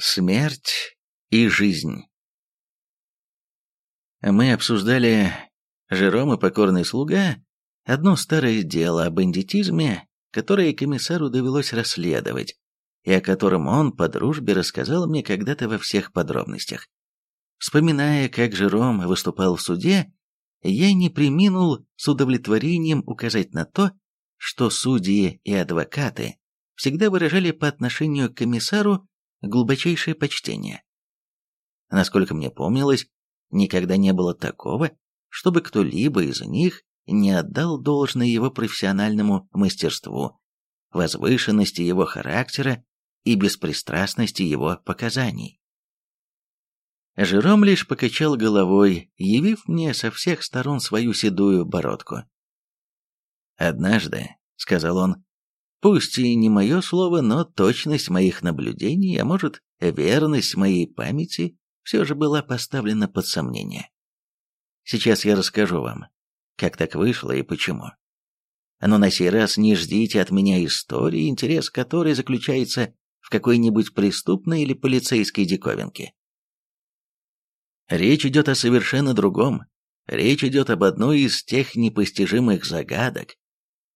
Смерть и жизнь. Мы обсуждали Жером и покорный слуга одно старое дело о бандитизме, которое комиссару довелось расследовать, и о котором он по дружбе рассказал мне когда-то во всех подробностях. Вспоминая, как Жером выступал в суде, я не приминул с удовлетворением указать на то, что судьи и адвокаты всегда выражали по отношению к комиссару глубочайшее почтение. Насколько мне помнилось, никогда не было такого, чтобы кто-либо из них не отдал должное его профессиональному мастерству, возвышенности его характера и беспристрастности его показаний. Жером лишь покачал головой, явив мне со всех сторон свою седую бородку. «Однажды», — сказал он, Пусть и не мое слово, но точность моих наблюдений, а может, верность моей памяти все же была поставлена под сомнение. Сейчас я расскажу вам, как так вышло и почему. Но на сей раз не ждите от меня истории, интерес которой заключается в какой-нибудь преступной или полицейской диковинке. Речь идет о совершенно другом. Речь идет об одной из тех непостижимых загадок,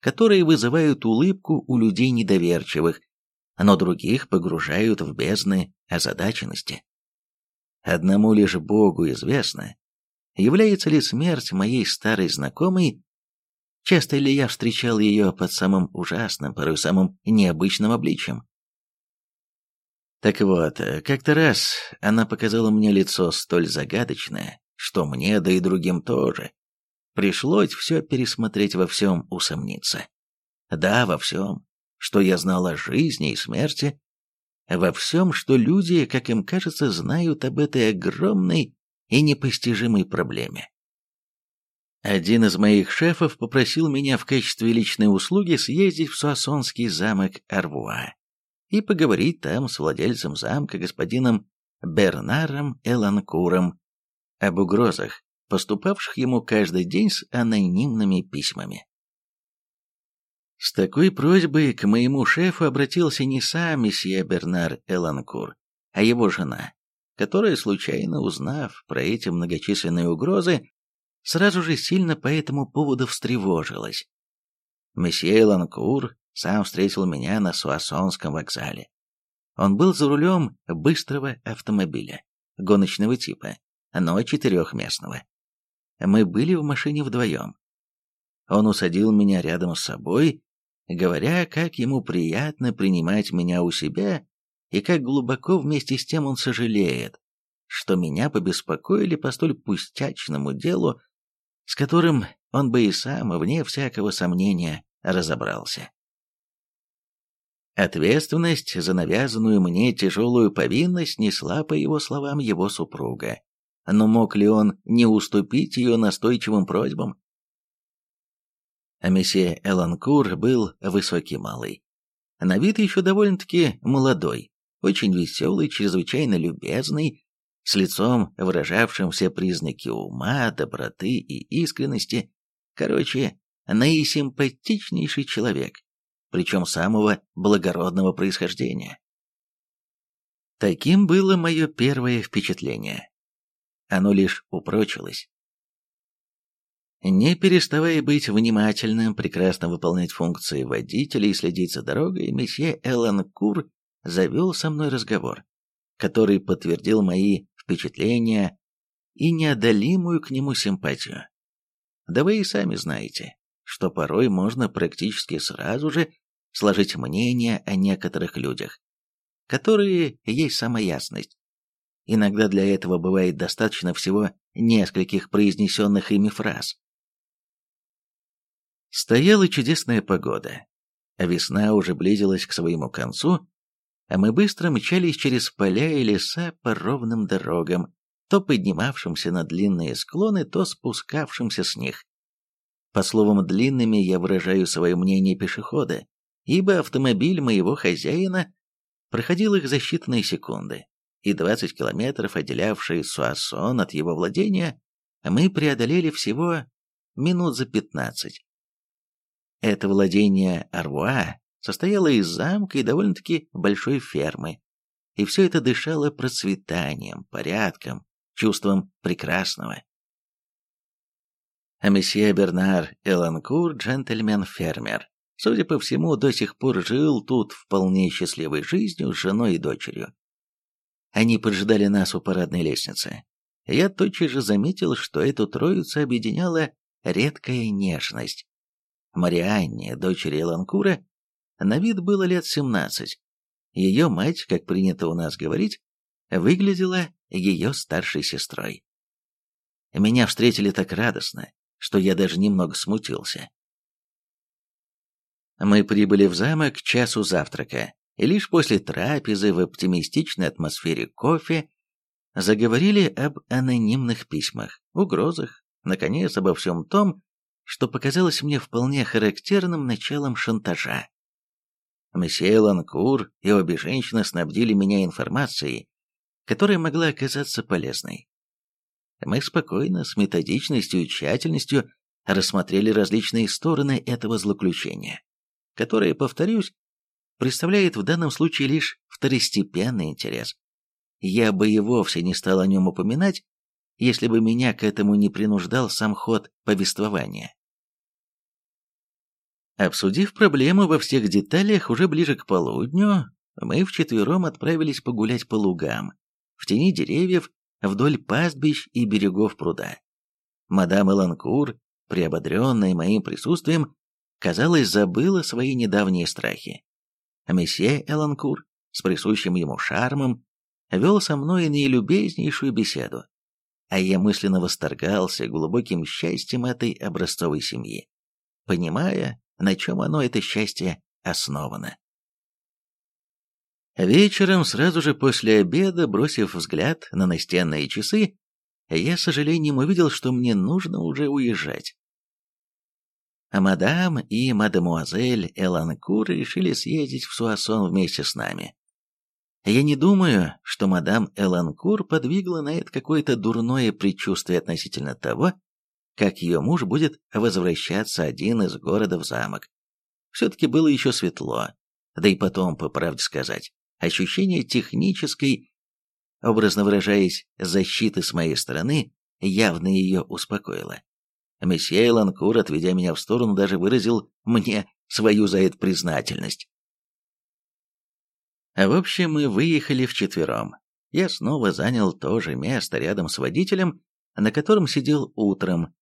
которые вызывают улыбку у людей недоверчивых, но других погружают в бездны озадаченности. Одному лишь Богу известно, является ли смерть моей старой знакомой, часто ли я встречал ее под самым ужасным, порой самым необычным обличием. Так вот, как-то раз она показала мне лицо столь загадочное, что мне, да и другим тоже, Пришлось все пересмотреть во всем усомниться. Да, во всем, что я знал о жизни и смерти, во всем, что люди, как им кажется, знают об этой огромной и непостижимой проблеме. Один из моих шефов попросил меня в качестве личной услуги съездить в Суассонский замок Арвуа и поговорить там с владельцем замка господином Бернаром Эланкуром об угрозах, поступавших ему каждый день с анонимными письмами. С такой просьбой к моему шефу обратился не сам месье Бернар Эланкур, а его жена, которая, случайно узнав про эти многочисленные угрозы, сразу же сильно по этому поводу встревожилась. Месье Эланкур сам встретил меня на Суассонском вокзале. Он был за рулем быстрого автомобиля, гоночного типа, но четырехместного мы были в машине вдвоем. Он усадил меня рядом с собой, говоря, как ему приятно принимать меня у себя и как глубоко вместе с тем он сожалеет, что меня побеспокоили по столь пустячному делу, с которым он бы и сам, вне всякого сомнения, разобрался. Ответственность за навязанную мне тяжелую повинность несла, по его словам, его супруга но мог ли он не уступить ее настойчивым просьбам? А месье Эланкур был высокий малый. На вид еще довольно-таки молодой, очень веселый, чрезвычайно любезный, с лицом, выражавшим все признаки ума, доброты и искренности. Короче, наисимпатичнейший человек, причем самого благородного происхождения. Таким было мое первое впечатление оно лишь упрочилось. Не переставая быть внимательным, прекрасно выполнять функции водителя и следить за дорогой, месье Эллен Кур завел со мной разговор, который подтвердил мои впечатления и неодолимую к нему симпатию. Да вы и сами знаете, что порой можно практически сразу же сложить мнение о некоторых людях, которые есть самоясность, Иногда для этого бывает достаточно всего нескольких произнесенных ими фраз. Стояла чудесная погода. Весна уже близилась к своему концу, а мы быстро мчались через поля и леса по ровным дорогам, то поднимавшимся на длинные склоны, то спускавшимся с них. По словам длинными я выражаю свое мнение пешехода, ибо автомобиль моего хозяина проходил их за считанные секунды и 20 километров, отделявшие Суассон от его владения, мы преодолели всего минут за 15. Это владение Арвуа состояло из замка и довольно-таки большой фермы, и все это дышало процветанием, порядком, чувством прекрасного. А месье Бернар Эланкур, джентльмен-фермер, судя по всему, до сих пор жил тут вполне счастливой жизнью с женой и дочерью. Они поджидали нас у парадной лестницы. Я тотчас же заметил, что эту троицу объединяла редкая нежность. Марианне, дочери Эланкура, на вид было лет семнадцать. Ее мать, как принято у нас говорить, выглядела ее старшей сестрой. Меня встретили так радостно, что я даже немного смутился. Мы прибыли в замок к часу завтрака, и лишь после трапезы в оптимистичной атмосфере кофе заговорили об анонимных письмах, угрозах, наконец, обо всем том, что показалось мне вполне характерным началом шантажа. Месье Ланкур и обе женщины снабдили меня информацией, которая могла оказаться полезной. Мы спокойно, с методичностью и тщательностью рассмотрели различные стороны этого злоключения, которое, повторюсь, представляет в данном случае лишь второстепенный интерес. Я бы и вовсе не стал о нем упоминать, если бы меня к этому не принуждал сам ход повествования. Обсудив проблему во всех деталях уже ближе к полудню, мы вчетвером отправились погулять по лугам, в тени деревьев, вдоль пастбищ и берегов пруда. Мадам Эланкур, приободренная моим присутствием, казалось, забыла свои недавние страхи. Месье Эланкур, с присущим ему шармом, вел со мной наилюбезнейшую беседу, а я мысленно восторгался глубоким счастьем этой образцовой семьи, понимая, на чем оно, это счастье, основано. Вечером, сразу же после обеда, бросив взгляд на настенные часы, я с сожалением увидел, что мне нужно уже уезжать. А мадам и мадемуазель Эланкур решили съездить в Суассон вместе с нами. Я не думаю, что мадам Эланкур подвигла на это какое-то дурное предчувствие относительно того, как ее муж будет возвращаться один из города в замок. Все-таки было еще светло, да и потом, по правде сказать, ощущение технической, образно выражаясь, защиты с моей стороны, явно ее успокоило. Месье Ланкур, отведя меня в сторону, даже выразил мне свою за это признательность. В общем, мы выехали вчетвером. Я снова занял то же место рядом с водителем, на котором сидел утром.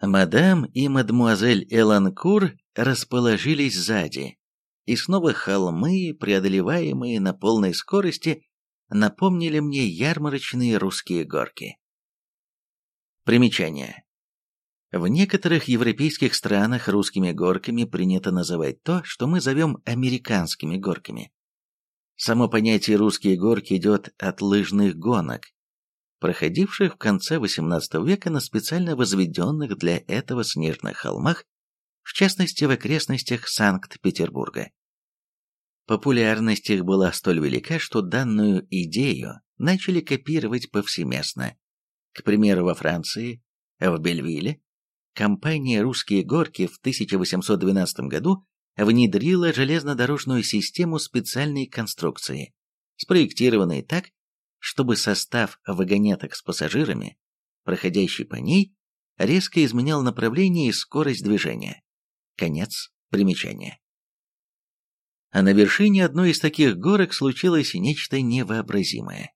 Мадам и мадмуазель Эланкур расположились сзади, и снова холмы, преодолеваемые на полной скорости, напомнили мне ярмарочные русские горки. Примечание. В некоторых европейских странах русскими горками принято называть то, что мы зовем американскими горками. Само понятие «русские горки» идет от лыжных гонок, проходивших в конце XVIII века на специально возведенных для этого снежных холмах, в частности в окрестностях Санкт-Петербурга. Популярность их была столь велика, что данную идею начали копировать повсеместно. К примеру, во Франции, в Бельвилле, компания «Русские горки» в 1812 году внедрила железнодорожную систему специальной конструкции, спроектированной так, чтобы состав вагонеток с пассажирами, проходящий по ней, резко изменял направление и скорость движения. Конец примечания. А на вершине одной из таких горок случилось нечто невообразимое.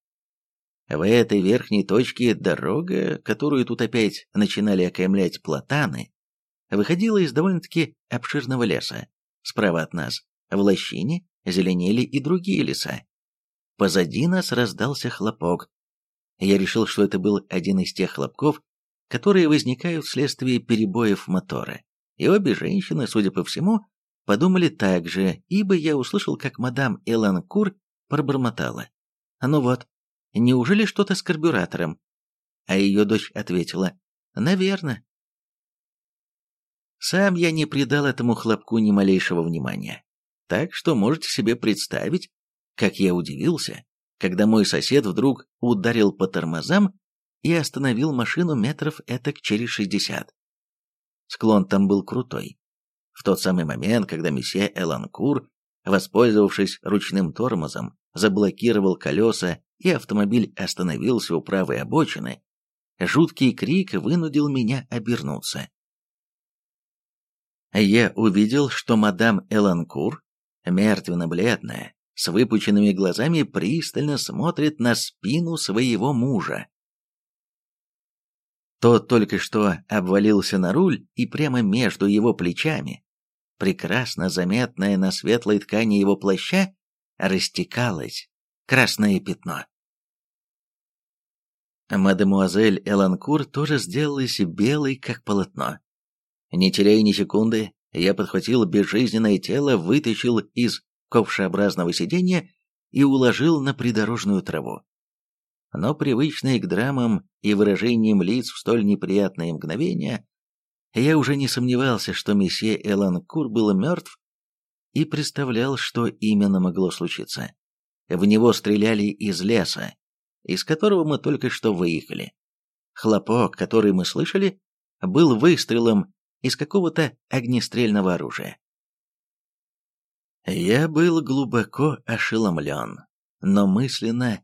В этой верхней точке дорога, которую тут опять начинали окаймлять платаны, выходила из довольно-таки обширного леса. Справа от нас, в лощине, зеленели и другие леса. Позади нас раздался хлопок. Я решил, что это был один из тех хлопков, которые возникают вследствие перебоев мотора. И обе женщины, судя по всему, подумали так же, ибо я услышал, как мадам Эланкур пробормотала. «Ну вот, неужели что-то с карбюратором?» А ее дочь ответила, «Наверно». Сам я не придал этому хлопку ни малейшего внимания. Так что можете себе представить, как я удивился, когда мой сосед вдруг ударил по тормозам и остановил машину метров этак через шестьдесят. Склон там был крутой, в тот самый момент, когда месье Эланкур воспользовавшись ручным тормозом, заблокировал колеса и автомобиль остановился у правой обочины, жуткий крик вынудил меня обернуться. Я увидел, что мадам Эланкур, мертвенно-бледная, с выпученными глазами пристально смотрит на спину своего мужа. Тот только что обвалился на руль, и прямо между его плечами, прекрасно заметное на светлой ткани его плаща, растекалось красное пятно. Мадемуазель Эланкур тоже сделалась белой, как полотно. Не теряя ни секунды, я подхватил безжизненное тело, вытащил из ковшеобразного сиденья и уложил на придорожную траву но привычные к драмам и выражениям лиц в столь неприятные мгновения, я уже не сомневался, что месье Элан Кур был мертв и представлял, что именно могло случиться. В него стреляли из леса, из которого мы только что выехали. Хлопок, который мы слышали, был выстрелом из какого-то огнестрельного оружия. Я был глубоко ошеломлен, но мысленно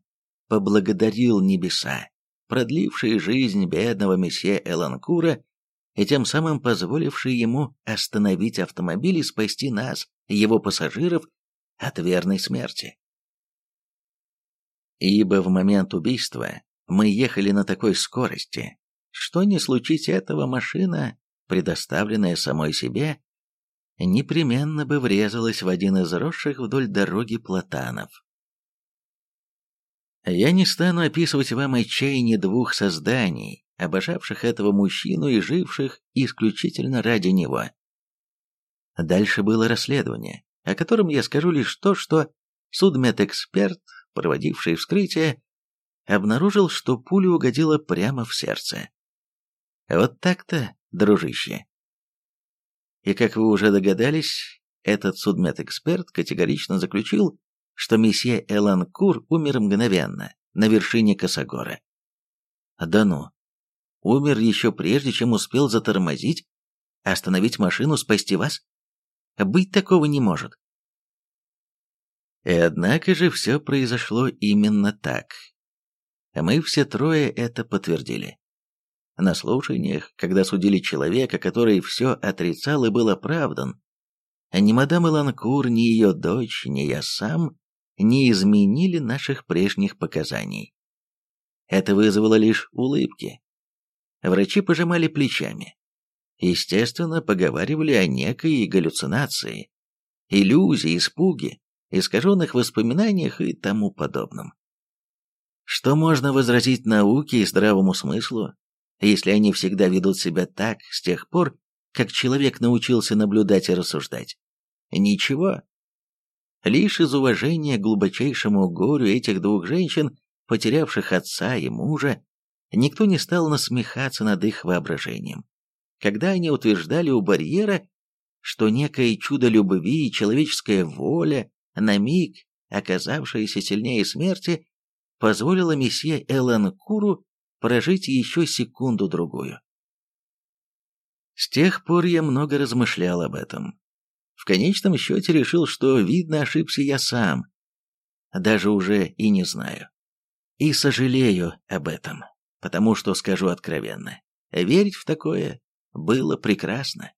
поблагодарил небеса, продлившие жизнь бедного месье Эланкура и тем самым позволившие ему остановить автомобиль и спасти нас, его пассажиров, от верной смерти. Ибо в момент убийства мы ехали на такой скорости, что не случить этого машина, предоставленная самой себе, непременно бы врезалась в один из росших вдоль дороги платанов. Я не стану описывать вам отчаяние двух созданий, обожавших этого мужчину и живших исключительно ради него. Дальше было расследование, о котором я скажу лишь то, что судмедэксперт, проводивший вскрытие, обнаружил, что пуля угодила прямо в сердце. Вот так-то, дружище. И как вы уже догадались, этот судмедэксперт категорично заключил, что месье Элан Кур умер мгновенно, на вершине Косогора. Да ну, умер еще прежде, чем успел затормозить, остановить машину, спасти вас? Быть такого не может. И однако же все произошло именно так. Мы все трое это подтвердили. На слушаниях, когда судили человека, который все отрицал и был оправдан, ни мадам Эланкур, ни ее дочь, ни я сам не изменили наших прежних показаний. Это вызвало лишь улыбки. Врачи пожимали плечами. Естественно, поговаривали о некой галлюцинации, иллюзии, испуге, искаженных воспоминаниях и тому подобном. Что можно возразить науке и здравому смыслу, если они всегда ведут себя так с тех пор, как человек научился наблюдать и рассуждать? Ничего. Лишь из уважения к глубочайшему горю этих двух женщин, потерявших отца и мужа, никто не стал насмехаться над их воображением. Когда они утверждали у барьера, что некое чудо любви и человеческая воля, на миг оказавшаяся сильнее смерти, позволила месье Эллен Куру прожить еще секунду-другую. С тех пор я много размышлял об этом, в конечном счете решил, что, видно, ошибся я сам. Даже уже и не знаю. И сожалею об этом, потому что, скажу откровенно, верить в такое было прекрасно.